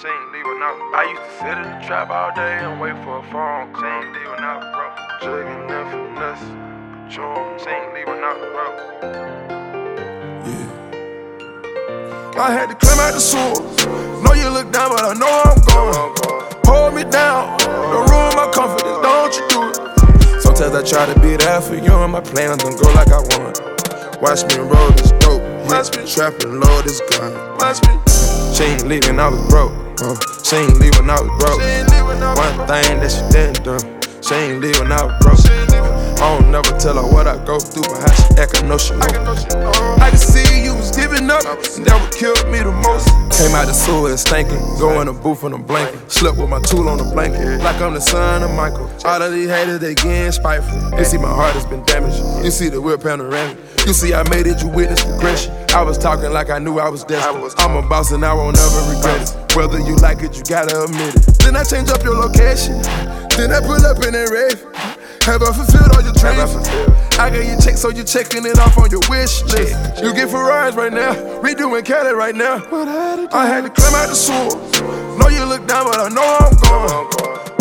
She ain't leave when I used to sit in the trap all day and wait for a phone. She ain't leave when I was broke. Jugging them finesse. Patron. She ain't leave when I was. Yeah. I had to climb out the sewer. Know you look down, but I know I'm going. Hold me down. Don't ruin my confidence. Don't you do it. Sometimes I try to be there for you, and my plans don't go like I want. Watch me roll this dope. Watch me trapping, load this gun. Watch me. She ain't leaving, I was broke. Uh, she ain't leaving, I was broke. One thing that she didn't do. She ain't leaving, I was broke. I don't never tell her what I go through, but how she act, I know she know. I can see you was giving up, and that what killed me the most. Came out the sewer and stankin', go in the booth in a blanket. Slept with my tool on the blanket, like I'm the son of Michael. All of these haters, they getting spiteful. You see my heart has been damaged. You see the whip panoramic. You see I made it, you witness progression. I was talking like I knew I was destined. I'm a boss and I won't ever regret it. Whether you like it, you gotta admit it. Then I change up your location. Then I pull up in a rave. Have I fulfilled all your dreams? I got your check, so you checking it off on your wish list. You get Ferraris right now, we doing Cali right now. I had to climb out the sewer. Know you look down, but I know I'm going.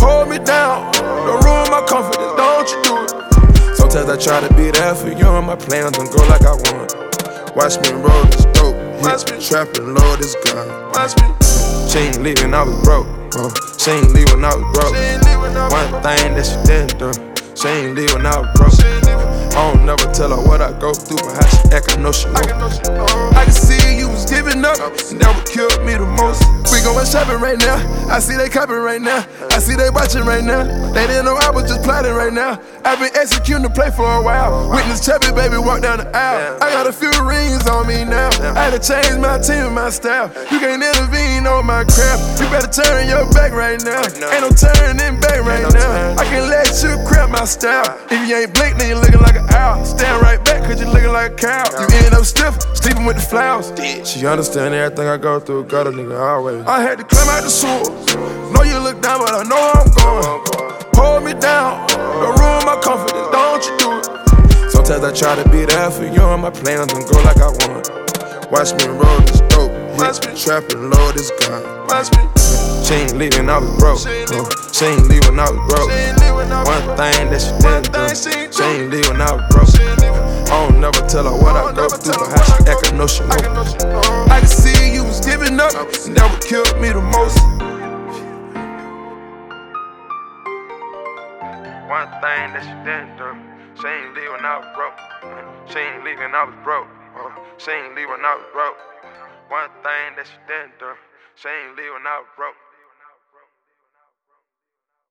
Hold me down, don't ruin my confidence, don't you do it. Sometimes I try to be there for you, and my plans don't go like I want. Watch me roll this dope, hit trapping, load this gun. Watch me. She ain't leaving, I was broke. Uh, she ain't leaving, I was broke. One thing that she didn't do. She ain't leaving, I was broke. I don't never tell her what I go through, but how she act, I know she know. I can see you was giving up, and that what killed me the most. We going shopping right now. I see they copping right now. I see they watching right now. They didn't know I was just plotting right now. I've been executing the play for a while. Witness Chubby, baby, walk down the aisle. I got a few rings on me now. I had to change my team and my style. You can't intervene on my crap. You better turn your back right now. Ain't no turning back right now. I can let you crap my style. If you ain't blink, then you looking like an owl. Stand right back, cause you looking like a cow. You end up stiff, sleeping with the flowers. She understand everything I go through, got a nigga always. I had to climb out the sewer. Know you look down, but I know I'm going. Hold me down, don't ruin my confidence, don't you do it. Sometimes I try to be there for you, and my plans don't go like I want. Watch me roll this dope, hit trapping, load this gun. Watch me. She ain't leaving, I was broke. Uh, she ain't leaving, I was broke. One thing that she didn't do. She ain't leaving, I was broke. I don't never tell her what I go through, but how she act, I know she know. I can see you was giving up, and that what killed me the most. One thing that she didn't do. She ain't leave when I was broke. She ain't leave when I was broke. Uh, she ain't leave when I was broke. One thing that she didn't do. She ain't leave when I was broke.